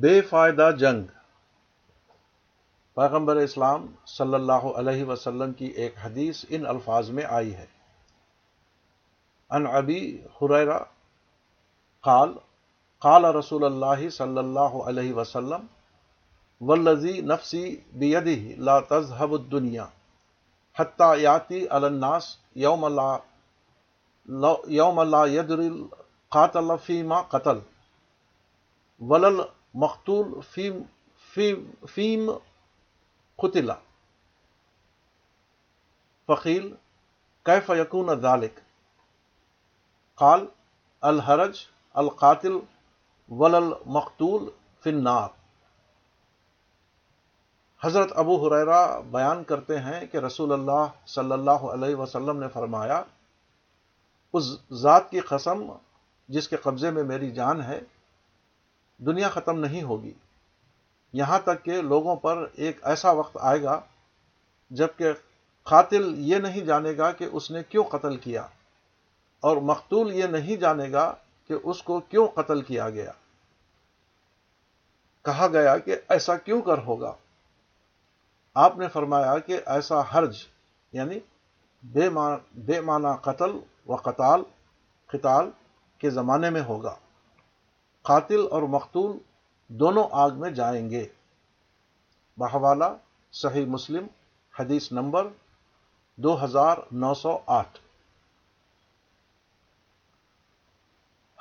بے فائدہ جنگ۔ پیغمبر اسلام صلی اللہ علیہ وسلم کی ایک حدیث ان الفاظ میں آئی ہے۔ ان ابی حریرا قال قال رسول اللہ صلی اللہ علیہ وسلم، والذی نفسی بیدہ لا تذهب الدنیا حتی یاتی علی الناس یوم لا یوم لا یدر القاتل فیما قتل، ولل مقتول فیم فیم فیم قتل. فقیل، کیف یکون ذالک؟ قال، الحرج، القاتل، ولل مقتول فی النار. حضرت ابو حریرا بیان کرتے ہیں کہ رسول اللہ صلی اللہ علیہ وسلم نے فرمایا، اس ذات کی قسم جس کے قبضے میں میری جان ہے دنیا ختم نہیں ہوگی۔ یہاں تک کہ لوگوں پر ایک ایسا وقت آئے گا جبکہ قاتل یہ نہیں جانے گا کہ اس نے کیوں قتل کیا اور مقتول یہ نہیں جانے گا کہ اس کو کیوں قتل کیا گیا۔ کہا گیا کہ ایسا کیوں کر ہوگا؟ آپ نے فرمایا کہ ایسا حرج یعنی بے بے معنی قتل و قتال قتال کے زمانے میں ہوگا۔ قاتل اور مقتول دونوں آگ میں جائیں گے۔ بحوالہ، صحیح مسلم، حدیث نمبر دو ہزار نو سو آٹھ۔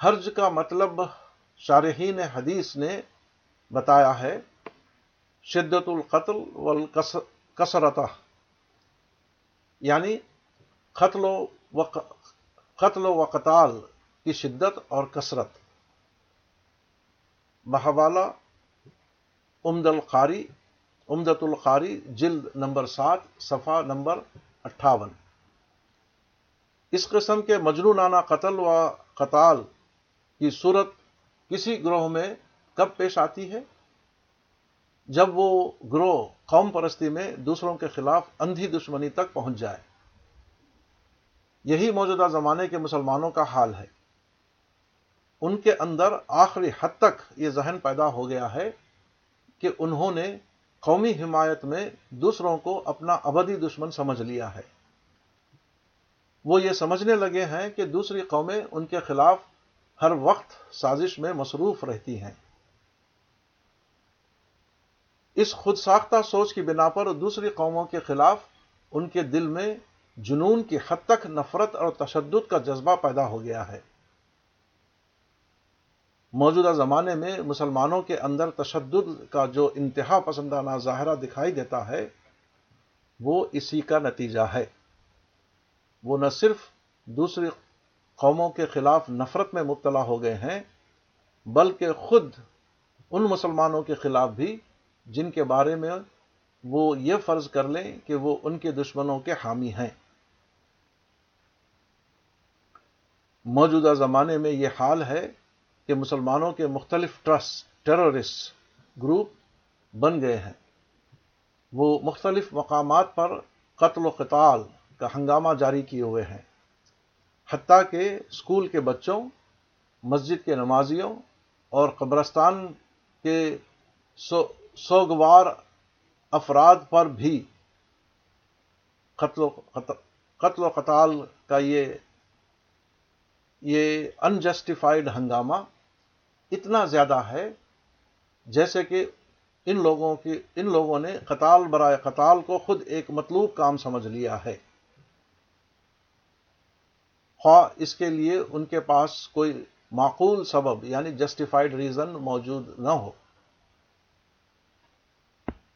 حرج کا مطلب شارحین حدیث نے بتایا ہے، شدت القتل والکسرت یعنی قتل و قتل و قتال کی شدت اور کثرت۔ بحوالہ امد القاری امدت القاری، جلد نمبر سات صفحہ نمبر اٹھاون۔ اس قسم کے مجنونانہ قتل و قتال کی صورت کسی گروہ میں کب پیش آتی ہے؟ جب وہ گروہ قوم پرستی میں دوسروں کے خلاف اندھی دشمنی تک پہنچ جائے۔ یہی موجودہ زمانے کے مسلمانوں کا حال ہے۔ ان کے اندر آخری حد تک یہ ذہن پیدا ہو گیا ہے کہ انہوں نے قومی حمایت میں دوسروں کو اپنا ابدی دشمن سمجھ لیا ہے۔ وہ یہ سمجھنے لگے ہیں کہ دوسری قومیں ان کے خلاف ہر وقت سازش میں مصروف رہتی ہیں۔ اس خود ساختہ سوچ کی بنا پر دوسری قوموں کے خلاف ان کے دل میں جنون کی حد تک نفرت اور تشدد کا جذبہ پیدا ہو گیا ہے۔ موجودہ زمانے میں مسلمانوں کے اندر تشدد کا جو انتہا پسندانہ ظاہرہ دکھائی دیتا ہے، وہ اسی کا نتیجہ ہے۔ وہ نہ صرف دوسری قوموں کے خلاف نفرت میں مبتلا ہو گئے ہیں، بلکہ خود ان مسلمانوں کے خلاف بھی، جن کے بارے میں وہ یہ فرض کر لیں کہ وہ ان کے دشمنوں کے حامی ہیں۔ موجودہ زمانے میں یہ حال ہے کہ مسلمانوں کے مختلف ٹرسٹ ٹیررسٹ گروپ بن گئے ہیں۔ وہ مختلف مقامات پر قتل و قتال کا ہنگامہ جاری کیے ہوئے ہیں۔ حتیٰ کہ اسکول کے بچوں، مسجد کے نمازیوں اور قبرستان کے سوگوار افراد پر بھی قتل و قتل و قتال کا یہ یہ انجسٹیفائڈ ہنگامہ اتنا زیادہ ہے جیسے کہ ان لوگوں کی، ان لوگوں نے قتال برائے قتال کو خود ایک مطلوب کام سمجھ لیا ہے۔ خواہ اس کے لیے ان کے پاس کوئی معقول سبب یعنی جسٹیفائڈ ریزن موجود نہ ہو۔